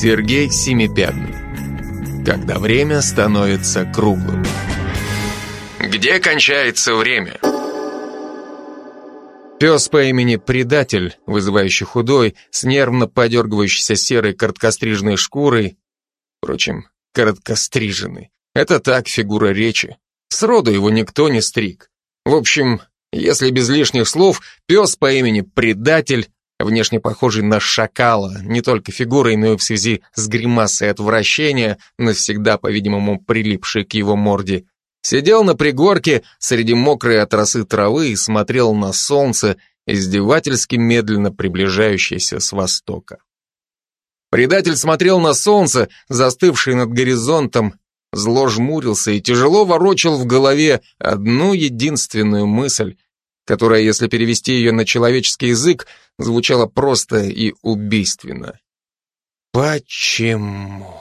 Сергей Семипятный. Когда время становится круглым. Где кончается время? Пес по имени Предатель, вызывающий худой, с нервно подергивающейся серой короткостриженной шкурой, впрочем, короткостриженный, это так фигура речи. Сроду его никто не стриг. В общем, если без лишних слов, пес по имени Предатель, внешне похожий на шакала, не только фигурой, но и в связи с гримасой отвращения, навсегда, по-видимому, прилипшей к его морде, Сидел на пригорке среди мокрой от росы травы и смотрел на солнце, издевательски медленно приближающееся с востока. Предатель смотрел на солнце, застывшее над горизонтом, зло жмурился и тяжело ворочал в голове одну единственную мысль, которая, если перевести ее на человеческий язык, звучала просто и убийственно. Почему?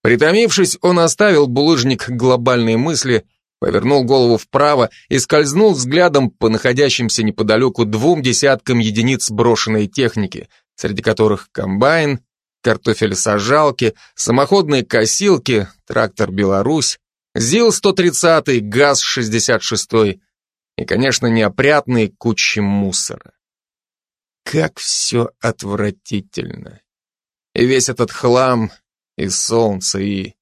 Притомившись, он оставил булыжник глобальной мысли, повернул голову вправо и скользнул взглядом по находящимся неподалеку двум десяткам единиц брошенной техники, среди которых комбайн, картофелесажалки, самоходные косилки, трактор «Беларусь», ЗИЛ-130, ГАЗ-66 и, конечно, неопрятные кучи мусора. Как все отвратительно. И весь этот хлам, и солнце, и...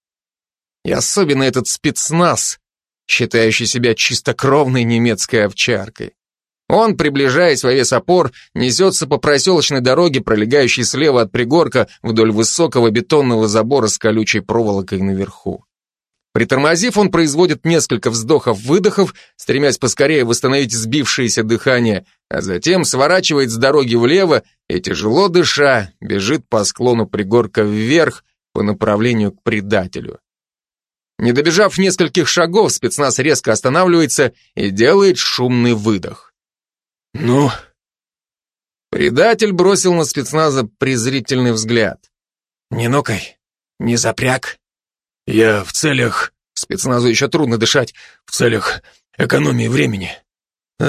И особенно этот спецназ, считающий себя чистокровной немецкой овчаркой. Он, приближаясь во весь опор, несется по проселочной дороге, пролегающей слева от пригорка вдоль высокого бетонного забора с колючей проволокой наверху. Притормозив, он производит несколько вздохов-выдохов, стремясь поскорее восстановить сбившееся дыхание, а затем сворачивает с дороги влево и, тяжело дыша, бежит по склону пригорка вверх, по направлению к предателю. Не добежав нескольких шагов, спецназ резко останавливается и делает шумный выдох. «Ну?» Предатель бросил на спецназа презрительный взгляд. «Не нукай, не запряг». «Я в целях...» Спецназу еще трудно дышать. «В целях экономии времени.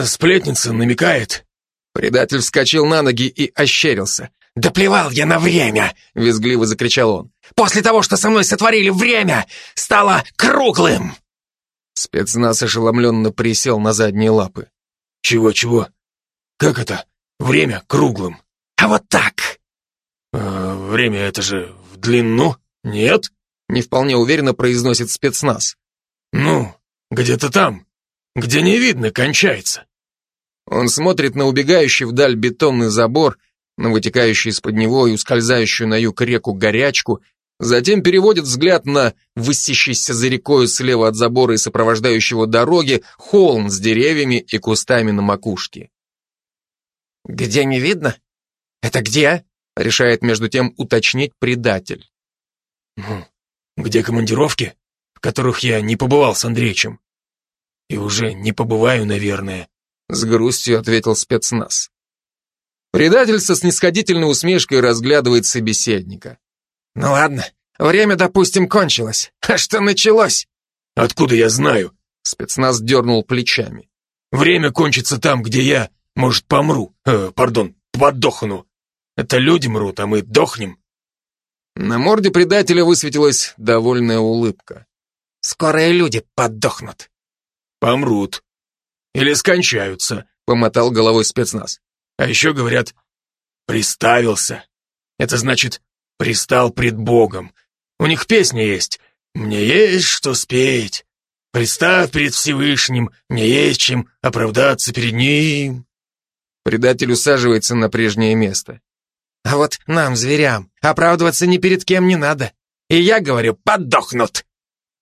Сплетница намекает». Предатель вскочил на ноги и ощерился. «Да плевал я на время!» — визгливо закричал он. «После того, что со мной сотворили, время стало круглым!» Спецназ ошеломленно присел на задние лапы. «Чего-чего? Как это? Время круглым?» «А вот так!» а, «Время это же в длину, нет?» Не вполне уверенно произносит спецназ. «Ну, где-то там, где не видно, кончается». Он смотрит на убегающий вдаль бетонный забор на вытекающую из-под него и ускользающую на юг реку горячку, затем переводит взгляд на высящийся за рекою слева от забора и сопровождающего дороги холм с деревьями и кустами на макушке. «Где не видно? Это где?» — решает между тем уточнить предатель. «Ну, где командировки, в которых я не побывал с Андреичем? И уже не побываю, наверное», — с грустью ответил спецназ. Предатель со снисходительной усмешкой разглядывает собеседника. «Ну ладно, время, допустим, кончилось. А что началось?» «Откуда я знаю?» Спецназ дернул плечами. «Время кончится там, где я, может, помру. Э, пардон, подохну. Это люди мрут, а мы дохнем». На морде предателя высветилась довольная улыбка. «Скоро и люди подохнут». «Помрут. Или скончаются», — помотал головой спецназ. А еще говорят «приставился». Это значит «пристал пред Богом». У них песня есть «Мне есть что спеть». Представь перед Всевышним, мне есть чем оправдаться перед Ним. Предатель усаживается на прежнее место. А вот нам, зверям, оправдываться ни перед кем не надо. И я говорю, подохнут.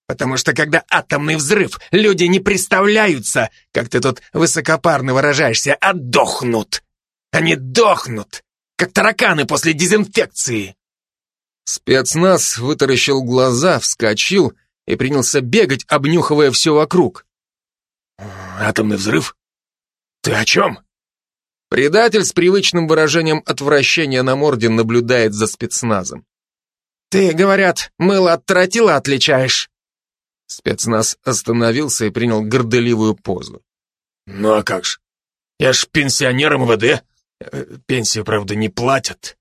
Потому что когда атомный взрыв, люди не представляются, как ты тут высокопарно выражаешься, а дохнут. Они дохнут, как тараканы после дезинфекции. Спецназ вытаращил глаза, вскочил и принялся бегать, обнюхивая все вокруг. «Атомный взрыв? Ты о чем?» Предатель с привычным выражением отвращения на морде наблюдает за спецназом. «Ты, говорят, мыло от тротила отличаешь?» Спецназ остановился и принял горделивую позу. «Ну а как ж? Я ж пенсионер МВД. Пенсию, правда, не платят.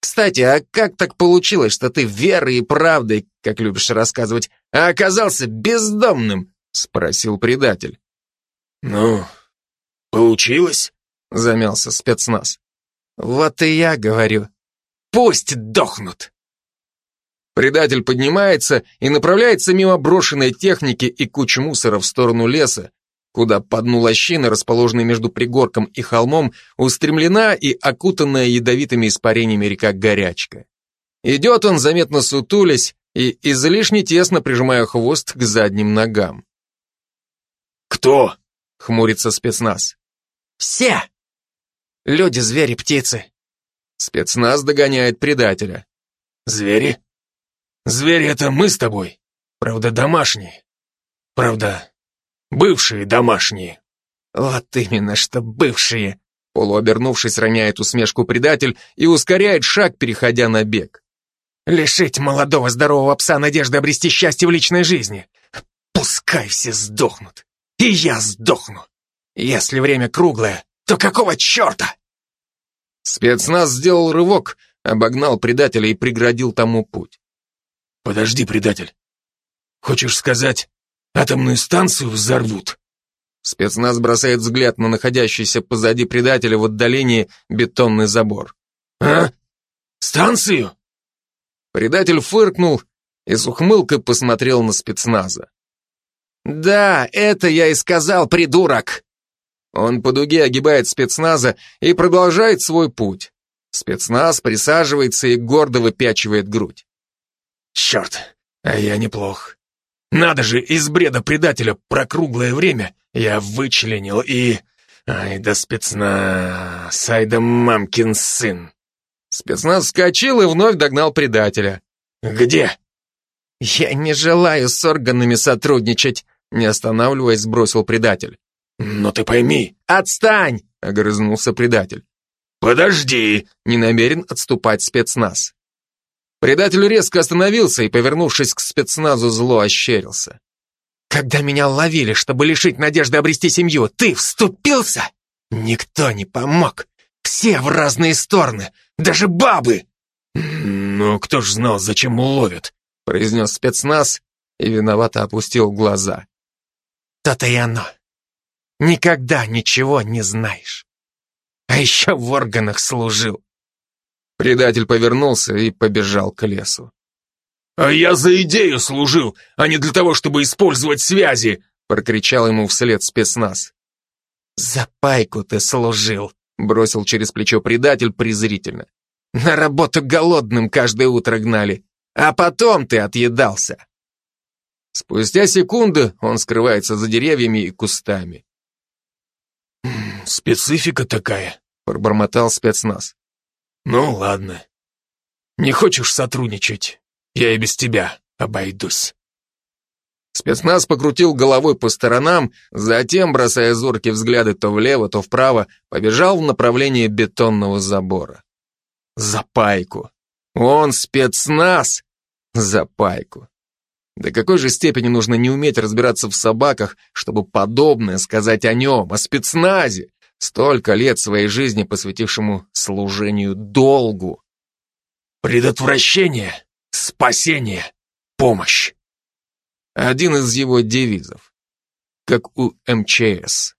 Кстати, а как так получилось, что ты верой и правдой, как любишь рассказывать, а оказался бездомным? Спросил предатель. Ну, получилось, замялся спецназ. Вот и я говорю. Пусть дохнут. Предатель поднимается и направляется мимо брошенной техники и кучи мусора в сторону леса, куда по дну лощины, расположенной между пригорком и холмом, устремлена и окутанная ядовитыми испарениями река Горячка. Идет он, заметно сутулясь и излишне тесно прижимая хвост к задним ногам. «Кто?» — хмурится спецназ. «Все! Люди, звери, птицы!» Спецназ догоняет предателя. «Звери? Звери — это мы с тобой. Правда, домашние. Правда, бывшие домашние». «Вот именно, что бывшие!» Полуобернувшись, роняет усмешку предатель и ускоряет шаг, переходя на бег. «Лишить молодого здорового пса надежды обрести счастье в личной жизни. Пускай все сдохнут. И я сдохну. Если время круглое, то какого черта?» Спецназ сделал рывок, обогнал предателя и преградил тому путь. «Подожди, предатель. Хочешь сказать, атомную станцию взорвут?» Спецназ бросает взгляд на находящийся позади предателя в отдалении бетонный забор. «А? Станцию?» Предатель фыркнул и с ухмылкой посмотрел на спецназа. «Да, это я и сказал, придурок!» Он по дуге огибает спецназа и продолжает свой путь. Спецназ присаживается и гордо выпячивает грудь. Черт, а я неплох. Надо же, из бреда предателя про круглое время я вычленил и... Ай да спецназ, ай да мамкин сын. Спецназ вскочил и вновь догнал предателя. Где? Я не желаю с органами сотрудничать, не останавливаясь, бросил предатель. «Но ты пойми...» «Отстань!» — огрызнулся предатель. «Подожди!» — не намерен отступать спецназ. Предатель резко остановился и, повернувшись к спецназу, зло ощерился. «Когда меня ловили, чтобы лишить надежды обрести семью, ты вступился? Никто не помог. Все в разные стороны, даже бабы!» «Ну, кто ж знал, зачем ловят?» — произнес спецназ и виновато опустил глаза. «То-то и оно никогда ничего не знаешь. А еще в органах служил. Предатель повернулся и побежал к лесу. «А я за идею служил, а не для того, чтобы использовать связи!» прокричал ему вслед спецназ. «За пайку ты служил», бросил через плечо предатель презрительно. «На работу голодным каждое утро гнали, а потом ты отъедался». Спустя секунды он скрывается за деревьями и кустами. «Специфика такая», — пробормотал спецназ. «Ну, ладно. Не хочешь сотрудничать? Я и без тебя обойдусь». Спецназ покрутил головой по сторонам, затем, бросая зоркие взгляды то влево, то вправо, побежал в направлении бетонного забора. За пайку. Он спецназ! За пайку. До какой же степени нужно не уметь разбираться в собаках, чтобы подобное сказать о нем, о спецназе, столько лет своей жизни посвятившему служению долгу? Предотвращение, спасение, помощь. Один из его девизов. Как у МЧС.